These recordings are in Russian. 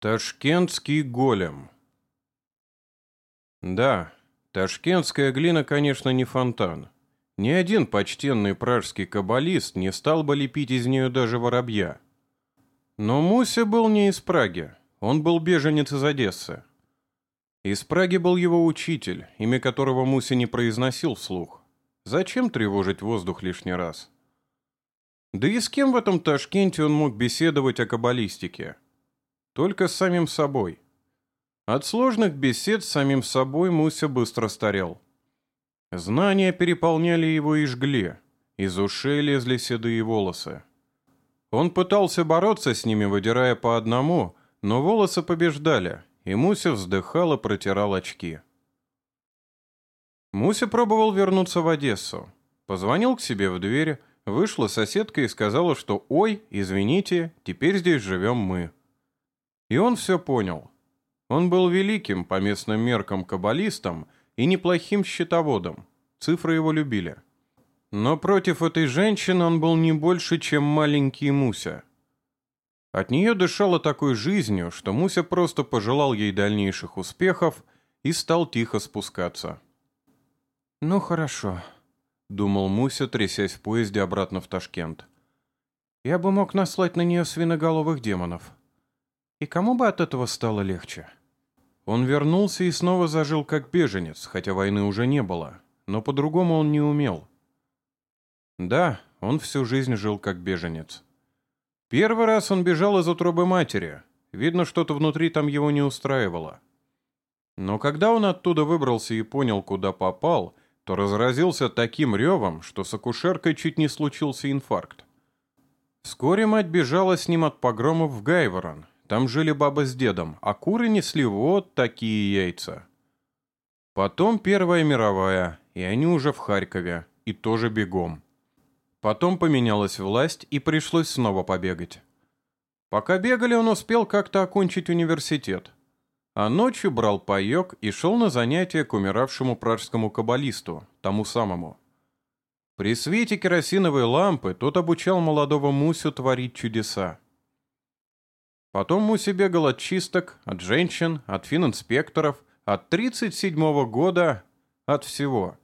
Ташкентский голем. Да, ташкентская глина, конечно, не фонтан. Ни один почтенный пражский каббалист не стал бы лепить из нее даже воробья. Но Муся был не из Праги, он был беженец из Одессы. Из Праги был его учитель, имя которого Муся не произносил вслух. Зачем тревожить воздух лишний раз? Да и с кем в этом Ташкенте он мог беседовать о каббалистике? Только с самим собой. От сложных бесед с самим собой Муся быстро старел. Знания переполняли его и жгли, из ушей лезли седые волосы. Он пытался бороться с ними, выдирая по одному, но волосы побеждали, и Муся вздыхал и протирал очки. Муся пробовал вернуться в Одессу. Позвонил к себе в дверь, вышла соседка и сказала, что «Ой, извините, теперь здесь живем мы». И он все понял. Он был великим по местным меркам каббалистом и неплохим счетоводом. Цифры его любили. Но против этой женщины он был не больше, чем маленький Муся. От нее дышало такой жизнью, что Муся просто пожелал ей дальнейших успехов и стал тихо спускаться. «Ну хорошо», — думал Муся, трясясь в поезде обратно в Ташкент. «Я бы мог наслать на нее свиноголовых демонов». И кому бы от этого стало легче? Он вернулся и снова зажил как беженец, хотя войны уже не было, но по-другому он не умел. Да, он всю жизнь жил как беженец. Первый раз он бежал из утробы матери. Видно, что-то внутри там его не устраивало. Но когда он оттуда выбрался и понял, куда попал, то разразился таким ревом, что с акушеркой чуть не случился инфаркт. Вскоре мать бежала с ним от погромов в Гайворон, там жили баба с дедом, а куры несли вот такие яйца. Потом Первая мировая, и они уже в Харькове, и тоже бегом. Потом поменялась власть, и пришлось снова побегать. Пока бегали, он успел как-то окончить университет. А ночью брал паёк и шел на занятия к умиравшему пражскому каббалисту, тому самому. При свете керосиновой лампы тот обучал молодого Мусю творить чудеса. Потом Муси бегал от чисток, от женщин, от фининспекторов, от 37-го года, от всего.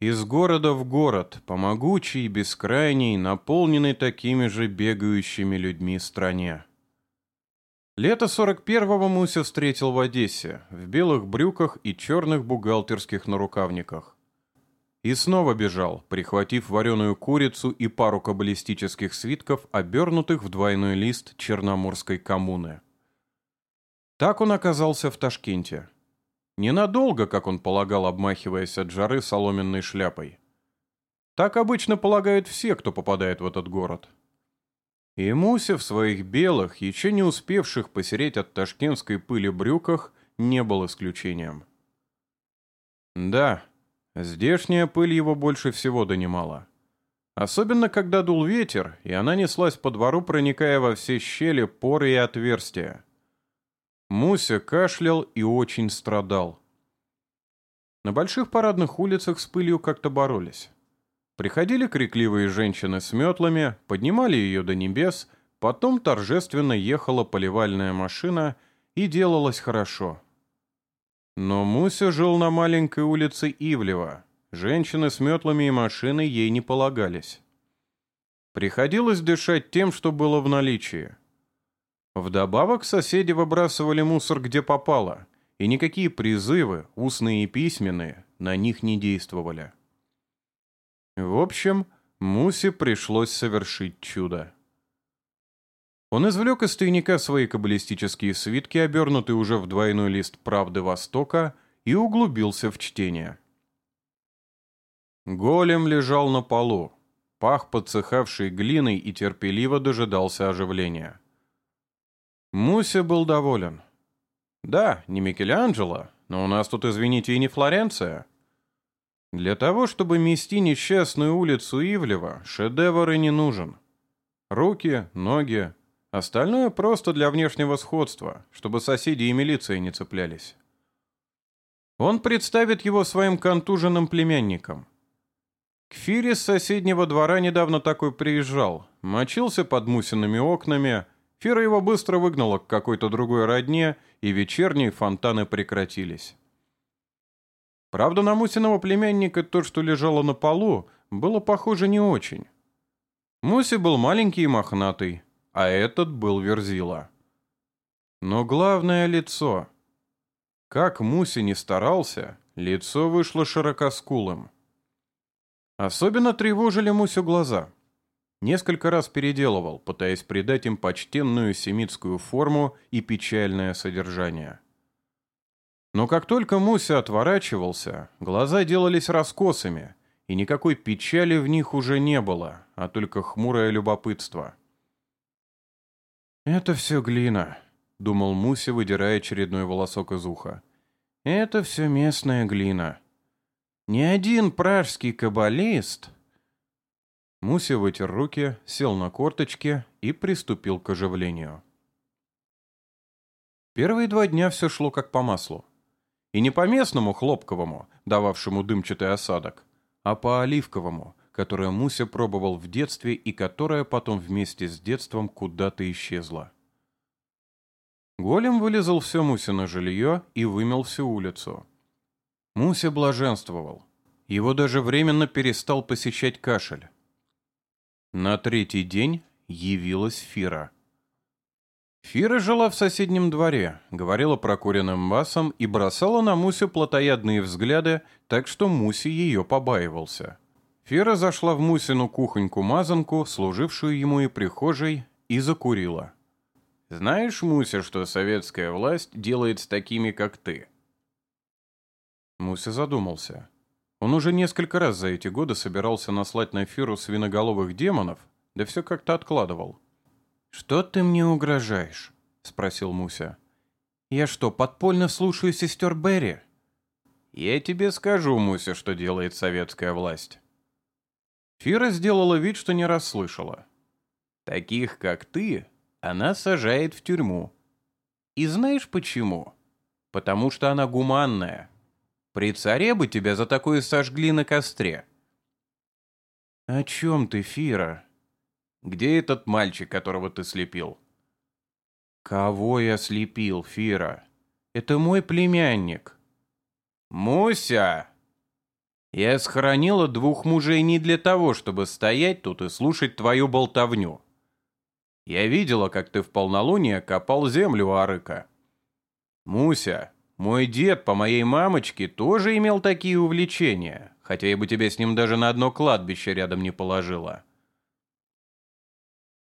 Из города в город, по могучей, бескрайней, наполненной такими же бегающими людьми стране. Лето 41-го Муся встретил в Одессе, в белых брюках и черных бухгалтерских нарукавниках. И снова бежал, прихватив вареную курицу и пару каббалистических свитков, обернутых в двойной лист Черноморской коммуны. Так он оказался в Ташкенте. Ненадолго, как он полагал, обмахиваясь от жары соломенной шляпой. Так обычно полагают все, кто попадает в этот город. И Муся в своих белых, еще не успевших посереть от ташкентской пыли брюках, не был исключением. Да, Здешняя пыль его больше всего донимала. Особенно, когда дул ветер, и она неслась по двору, проникая во все щели, поры и отверстия. Муся кашлял и очень страдал. На больших парадных улицах с пылью как-то боролись. Приходили крикливые женщины с метлами, поднимали ее до небес, потом торжественно ехала поливальная машина, и делалось хорошо. Но Муся жил на маленькой улице Ивлева. Женщины с метлами и машиной ей не полагались. Приходилось дышать тем, что было в наличии. Вдобавок соседи выбрасывали мусор где попало, и никакие призывы, устные и письменные, на них не действовали. В общем, Мусе пришлось совершить чудо. Он извлек из тайника свои каббалистические свитки, обернутые уже в двойной лист «Правды Востока», и углубился в чтение. Голем лежал на полу, пах подсыхавшей глиной и терпеливо дожидался оживления. Муся был доволен. «Да, не Микеланджело, но у нас тут, извините, и не Флоренция». Для того, чтобы мести несчастную улицу Ивлева, шедевр и не нужен. Руки, ноги, Остальное просто для внешнего сходства, чтобы соседи и милиция не цеплялись. Он представит его своим контуженным племянникам. К Фире с соседнего двора недавно такой приезжал, мочился под Мусиными окнами, Фира его быстро выгнала к какой-то другой родне, и вечерние фонтаны прекратились. Правда, на Мусиного племянника то, что лежало на полу, было похоже не очень. Муси был маленький и мохнатый, а этот был Верзила. Но главное — лицо. Как Муси не старался, лицо вышло широкоскулым. Особенно тревожили Мусю глаза. Несколько раз переделывал, пытаясь придать им почтенную семитскую форму и печальное содержание. Но как только Муся отворачивался, глаза делались раскосыми, и никакой печали в них уже не было, а только хмурое любопытство. «Это все глина», — думал Муся, выдирая очередной волосок из уха. «Это все местная глина. Ни один пражский каббалист...» Муся вытер руки, сел на корточки и приступил к оживлению. Первые два дня все шло как по маслу. И не по местному хлопковому, дававшему дымчатый осадок, а по оливковому, которое Муся пробовал в детстве и которое потом вместе с детством куда-то исчезло. Голем вылезал все Мусино жилье и вымел всю улицу. Муся блаженствовал. Его даже временно перестал посещать кашель. На третий день явилась Фира. Фира жила в соседнем дворе, говорила прокуренным басом и бросала на Мусю плотоядные взгляды, так что Муси ее побаивался. Фира зашла в Мусину кухоньку-мазанку, служившую ему и прихожей, и закурила. «Знаешь, Муся, что советская власть делает с такими, как ты?» Муся задумался. Он уже несколько раз за эти годы собирался наслать на Фиру свиноголовых демонов, да все как-то откладывал. «Что ты мне угрожаешь?» — спросил Муся. «Я что, подпольно слушаю сестер Берри?» «Я тебе скажу, Муся, что делает советская власть». Фира сделала вид, что не расслышала. «Таких, как ты, она сажает в тюрьму. И знаешь почему? Потому что она гуманная. При царе бы тебя за такое сожгли на костре». «О чем ты, Фира?» Где этот мальчик, которого ты слепил?» «Кого я слепил, Фира? Это мой племянник». «Муся!» «Я схоронила двух мужей не для того, чтобы стоять тут и слушать твою болтовню. Я видела, как ты в полнолуние копал землю Арыка. Муся, мой дед по моей мамочке тоже имел такие увлечения, хотя я бы тебя с ним даже на одно кладбище рядом не положила.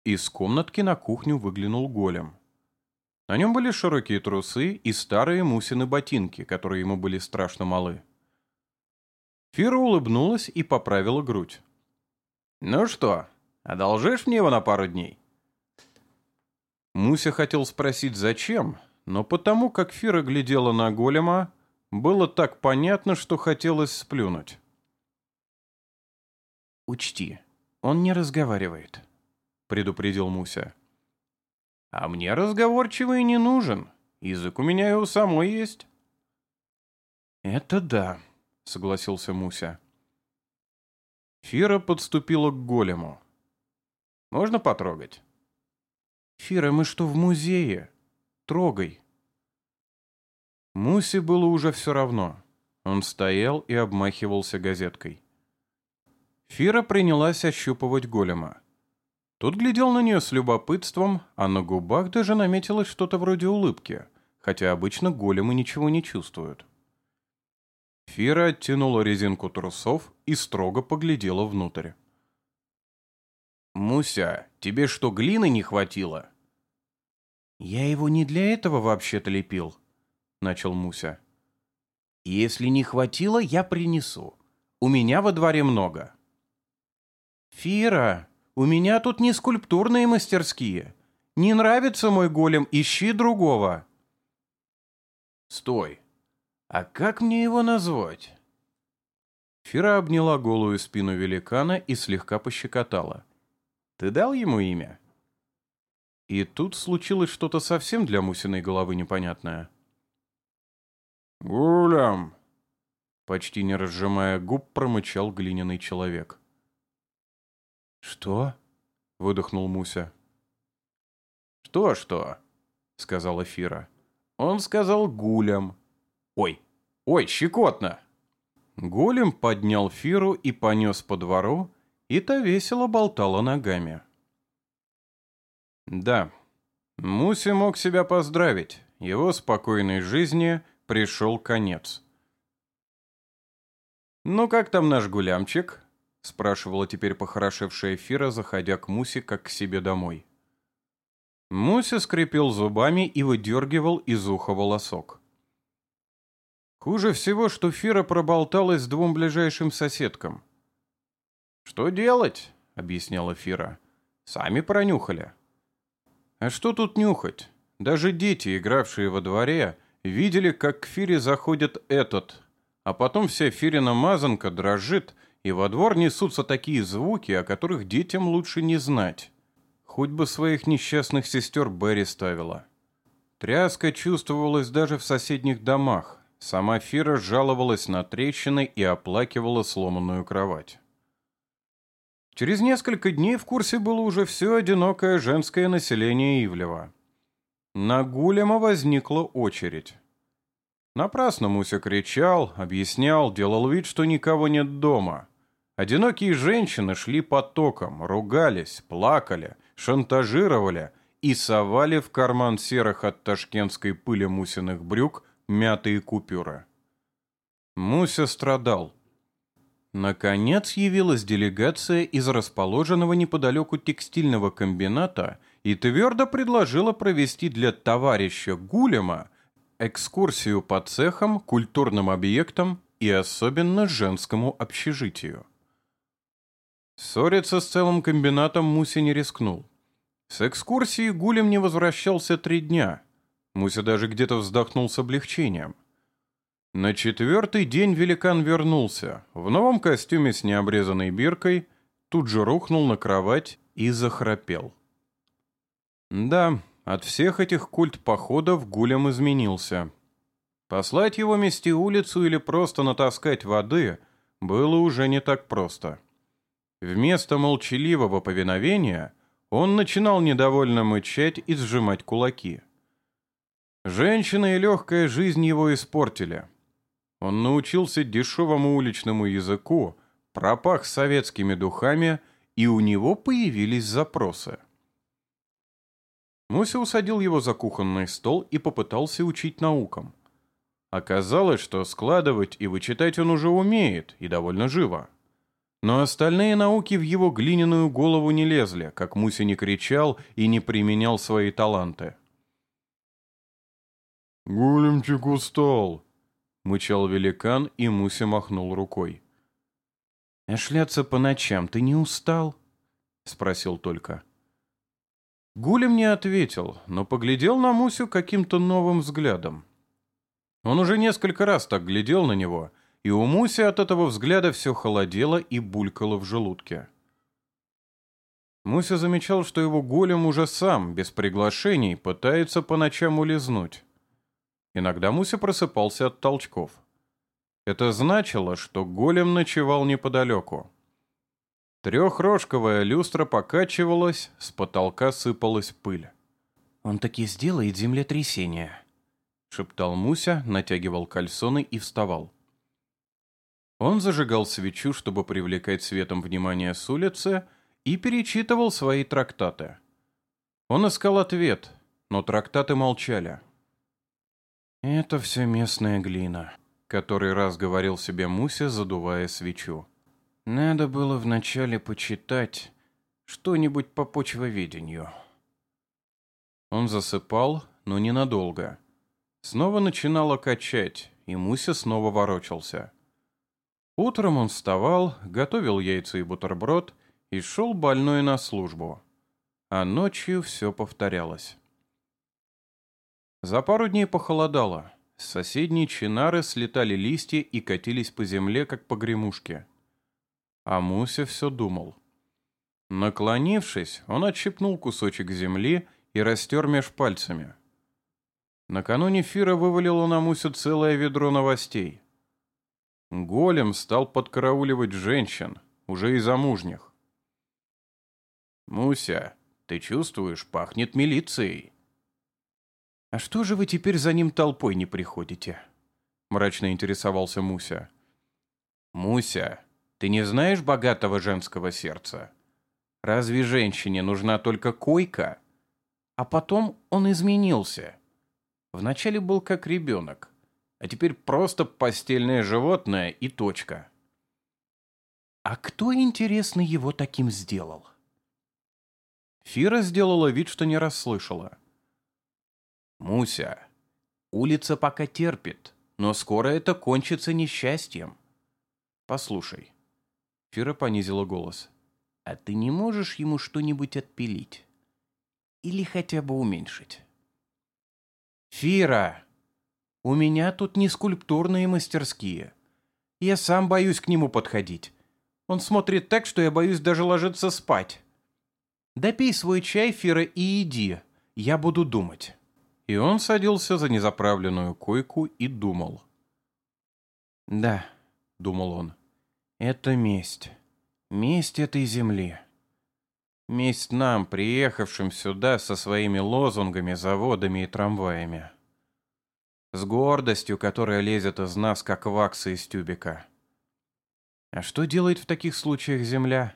Из комнатки на кухню выглянул голем. На нем были широкие трусы и старые Мусины ботинки, которые ему были страшно малы. Фира улыбнулась и поправила грудь. «Ну что, одолжишь мне его на пару дней?» Муся хотел спросить, зачем, но потому, как Фира глядела на голема, было так понятно, что хотелось сплюнуть. «Учти, он не разговаривает», — предупредил Муся. «А мне разговорчивый не нужен. Язык у меня и у самой есть». «Это да», — согласился Муся. Фира подступила к голему. «Можно потрогать?» «Фира, мы что, в музее? Трогай». Мусе было уже все равно. Он стоял и обмахивался газеткой. Фира принялась ощупывать голема. Тот глядел на нее с любопытством, а на губах даже наметилось что-то вроде улыбки, хотя обычно големы ничего не чувствуют. Фира оттянула резинку трусов и строго поглядела внутрь. «Муся, тебе что, глины не хватило?» «Я его не для этого вообще-то лепил», — начал Муся. «Если не хватило, я принесу. У меня во дворе много». «Фира!» У меня тут не скульптурные мастерские. Не нравится мой голем, ищи другого. Стой. А как мне его назвать? Фира обняла голую спину великана и слегка пощекотала. Ты дал ему имя? И тут случилось что-то совсем для Мусиной головы непонятное. «Гулям!» Почти не разжимая губ, промычал глиняный человек. «Что?» — выдохнул Муся. «Что-что?» — сказала Фира. «Он сказал гулям». «Ой, ой, щекотно!» Голем поднял Фиру и понес по двору, и та весело болтала ногами. Да, Муси мог себя поздравить. Его спокойной жизни пришел конец. «Ну как там наш гулямчик?» — спрашивала теперь похорошевшая Фира, заходя к Мусе как к себе домой. Муся скрипел зубами и выдергивал из уха волосок. Хуже всего, что Фира проболталась с двум ближайшим соседкам. «Что делать?» — объясняла Фира. «Сами пронюхали». А что тут нюхать? Даже дети, игравшие во дворе, видели, как к Фире заходит этот, а потом вся Фирина мазанка дрожит, и во двор несутся такие звуки, о которых детям лучше не знать. Хоть бы своих несчастных сестер Берри ставила. Тряска чувствовалась даже в соседних домах. Сама Фира жаловалась на трещины и оплакивала сломанную кровать. Через несколько дней в курсе было уже все одинокое женское население Ивлева. На Гулема возникла очередь. Напрасно Муся кричал, объяснял, делал вид, что никого нет дома. Одинокие женщины шли потоком, ругались, плакали, шантажировали и совали в карман серых от ташкентской пыли Мусиных брюк мятые купюры. Муся страдал. Наконец явилась делегация из расположенного неподалеку текстильного комбината и твердо предложила провести для товарища Гулема экскурсию по цехам, культурным объектам и особенно женскому общежитию. Ссориться с целым комбинатом Муся не рискнул. С экскурсии Гулем не возвращался три дня. Муся даже где-то вздохнул с облегчением. На четвертый день великан вернулся, в новом костюме с необрезанной биркой, тут же рухнул на кровать и захрапел. Да, от всех этих культ-походов Гулем изменился. Послать его мести улицу или просто натаскать воды было уже не так просто. Вместо молчаливого повиновения он начинал недовольно мычать и сжимать кулаки. Женщина и легкая жизнь его испортили. Он научился дешевому уличному языку, пропах советскими духами, и у него появились запросы. Муся усадил его за кухонный стол и попытался учить наукам. Оказалось, что складывать и вычитать он уже умеет, и довольно живо. Но остальные науки в его глиняную голову не лезли, как Муся не кричал и не применял свои таланты. «Големчик устал», — мычал великан, и Муся махнул рукой. «А шляться по ночам ты не устал?» — спросил только. Гулем не ответил, но поглядел на Мусю каким-то новым взглядом. Он уже несколько раз так глядел на него — и у Муси от этого взгляда все холодело и булькало в желудке. Муся замечал, что его голем уже сам, без приглашений, пытается по ночам улизнуть. Иногда Муся просыпался от толчков. Это значило, что голем ночевал неподалеку. Трехрожковая люстра покачивалась, с потолка сыпалась пыль. «Он таки сделает землетрясение», — шептал Муся, натягивал кальсоны и вставал. Он зажигал свечу, чтобы привлекать светом внимание с улицы, и перечитывал свои трактаты. Он искал ответ, но трактаты молчали. «Это все местная глина», — который раз говорил себе Муся, задувая свечу. «Надо было вначале почитать что-нибудь по почвоведению». Он засыпал, но ненадолго. Снова начинало качать, и Муся снова ворочался. Утром он вставал, готовил яйца и бутерброд и шел больной на службу. А ночью все повторялось. За пару дней похолодало. С соседней чинары слетали листья и катились по земле, как погремушки. А Муся все думал. Наклонившись, он отщипнул кусочек земли и растер меж пальцами. Накануне Фира вывалила на Мусю целое ведро новостей — Голем стал подкарауливать женщин, уже и замужних. «Муся, Ты чувствуешь, пахнет милицией». «А что же вы теперь за ним толпой не приходите?» Мрачно интересовался Муся. «Муся, ты не знаешь богатого женского сердца? Разве женщине нужна только койка?» А потом он изменился. Вначале был как ребенок, а теперь просто постельное животное и точка. А кто, интересно, его таким сделал? Фира сделала вид, что не расслышала. «Муся, улица пока терпит, но скоро это кончится несчастьем. Послушай». Фира понизила голос. «А ты не можешь ему что-нибудь отпилить? Или хотя бы уменьшить?» «Фира, у меня тут не скульптурные мастерские. Я сам боюсь к нему подходить. Он смотрит так, что я боюсь даже ложиться спать. Допей свой чай, Фира, и иди. Я буду думать». И он садился за незаправленную койку и думал. «Да», — думал он, — «это месть. Месть этой земли. Месть нам, приехавшим сюда со своими лозунгами, заводами и трамваями. С гордостью, которая лезет из нас, как вакса из тюбика. А что делает в таких случаях земля?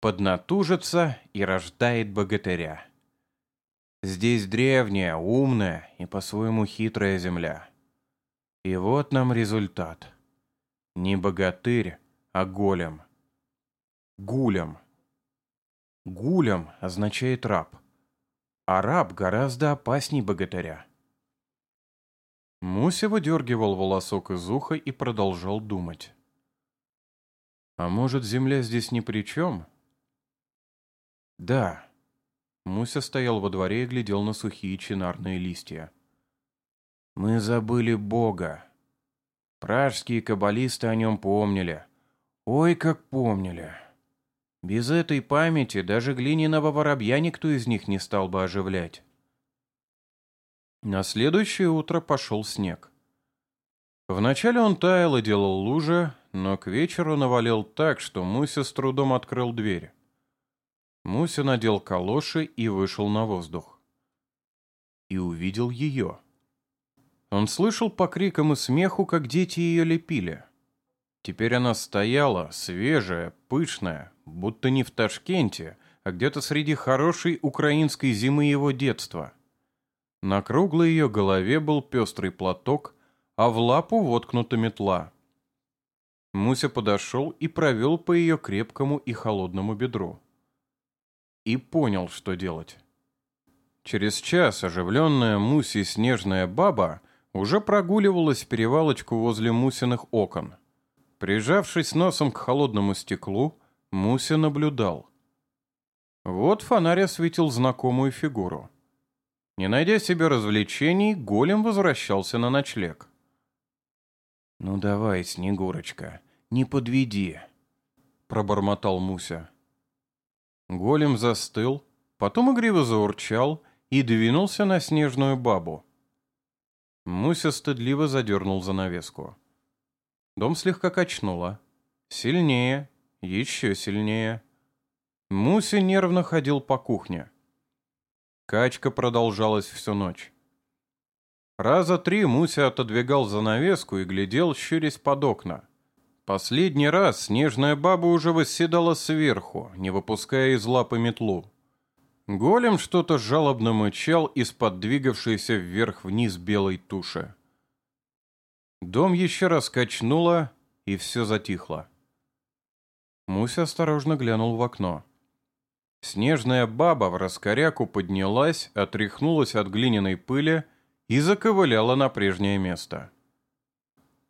Поднатужится и рождает богатыря. Здесь древняя, умная и по-своему хитрая земля. И вот нам результат. Не богатырь, а голем. Гулем. Гулем означает раб. А раб гораздо опасней богатыря. Муся выдергивал волосок из уха и продолжал думать. А может, земля здесь ни при чем? Да. Муся стоял во дворе и глядел на сухие чинарные листья. Мы забыли Бога. Пражские каббалисты о нем помнили. Ой, как помнили. Без этой памяти даже глиняного воробья никто из них не стал бы оживлять. На следующее утро пошел снег. Вначале он таял и делал лужи, но к вечеру навалил так, что Муся с трудом открыл дверь. Муся надел калоши и вышел на воздух. И увидел ее. Он слышал по крикам и смеху, как дети ее лепили. Теперь она стояла, свежая, пышная, будто не в Ташкенте, а где-то среди хорошей украинской зимы его детства. На круглой ее голове был пестрый платок, а в лапу воткнута метла. Муся подошел и провел по ее крепкому и холодному бедру. И понял, что делать. Через час оживленная Муси снежная баба уже прогуливалась перевалочку возле Мусиных окон. Прижавшись носом к холодному стеклу, Муся наблюдал. Вот фонарь осветил знакомую фигуру. Не найдя себе развлечений, голем возвращался на ночлег. «Ну давай, Снегурочка, не подведи», — пробормотал Муся. Голем застыл, потом игриво заурчал и двинулся на снежную бабу. Муся стыдливо задернул занавеску. Дом слегка качнуло. Сильнее, еще сильнее. Муся нервно ходил по кухне. Качка продолжалась всю ночь. Раза три Муся отодвигал занавеску и глядел, щурясь под окна. Последний раз снежная баба уже восседала сверху, не выпуская из лапы метлу. Голем что-то жалобно мычал из-под двигавшейся вверх-вниз белой туши. Дом еще раз качнуло, и все затихло. Муся осторожно глянул в окно. Снежная баба в раскоряку поднялась, отряхнулась от глиняной пыли и заковыляла на прежнее место.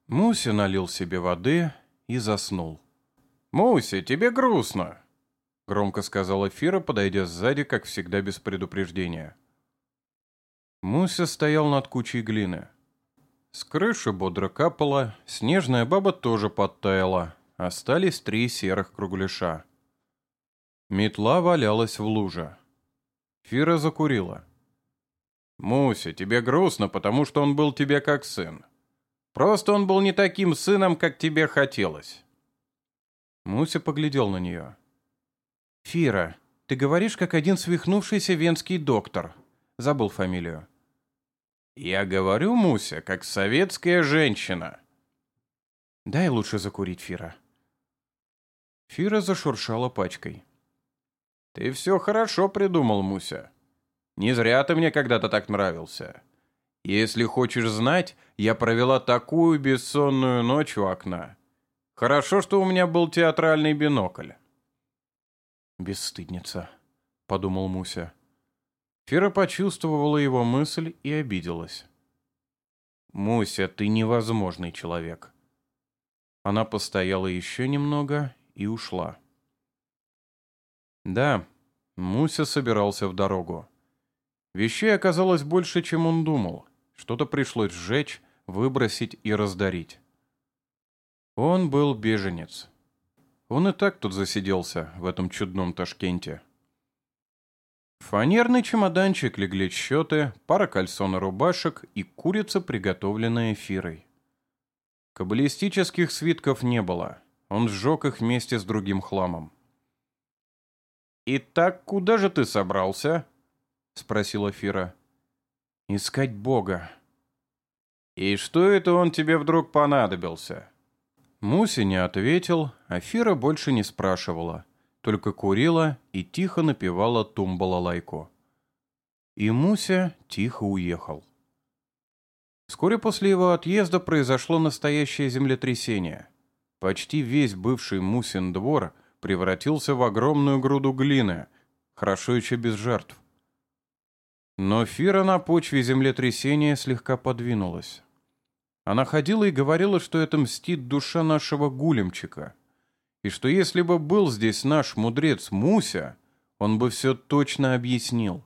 Муся налил себе воды и заснул. «Муся, тебе грустно!» — громко сказала Фира, подойдя сзади, как всегда, без предупреждения. Муся стоял над кучей глины. С крыши бодро капало, снежная баба тоже подтаяла. Остались три серых кругляша. Метла валялась в луже. Фира закурила. «Муся, тебе грустно, потому что он был тебе как сын. Просто он был не таким сыном, как тебе хотелось». Муся поглядел на нее. «Фира, Ты говоришь, как один свихнувшийся венский доктор. Забыл фамилию. Я говорю, Муся, как советская женщина. Дай лучше закурить, Фира. Фира зашуршала пачкой. Ты все хорошо придумал, Муся. Не зря ты мне когда-то так нравился. Если хочешь знать, я провела такую бессонную ночь у окна. Хорошо, что у меня был театральный бинокль. «Бесстыдница», — подумал Муся. Фера почувствовала его мысль и обиделась. «Муся, ты невозможный человек». Она постояла еще немного и ушла. Да, Муся собирался в дорогу. Вещей оказалось больше, чем он думал. Что-то пришлось сжечь, выбросить и раздарить. Он был беженец. Он и так тут засиделся, в этом чудном Ташкенте. фанерный чемоданчик легли счеты, пара кальсон и рубашек и курица, приготовленная эфирой. Каббалистических свитков не было. Он сжег их вместе с другим хламом. «Итак, куда же ты собрался?» — спросила Фира. «Искать Бога». «И что это он тебе вдруг понадобился?» Муси не ответил, а Фира больше не спрашивала, только курила и тихо напевала тумбалалайку. И Муся тихо уехал. Вскоре после его отъезда произошло настоящее землетрясение. Почти весь бывший Мусин двор превратился в огромную груду глины, хорошо еще без жертв. Но Фира на почве землетрясения слегка подвинулась. Она ходила и говорила, что это мстит душа нашего гулемчика, и что если бы был здесь наш мудрец Муся, он бы все точно объяснил.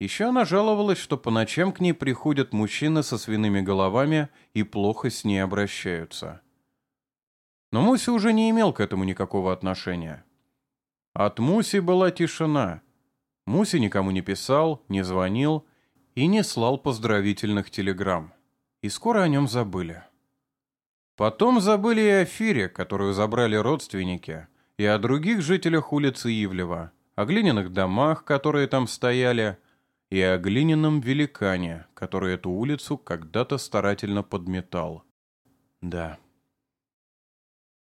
Еще она жаловалась, что по ночам к ней приходят мужчины со свиными головами и плохо с ней обращаются. Но Муся уже не имел к этому никакого отношения. От Муси была тишина. Муси никому не писал, не звонил и не слал поздравительных телеграмм и скоро о нем забыли. Потом забыли и о Фире, которую забрали родственники, и о других жителях улицы Ивлева, о глиняных домах, которые там стояли, и о глиняном великане, который эту улицу когда-то старательно подметал. Да,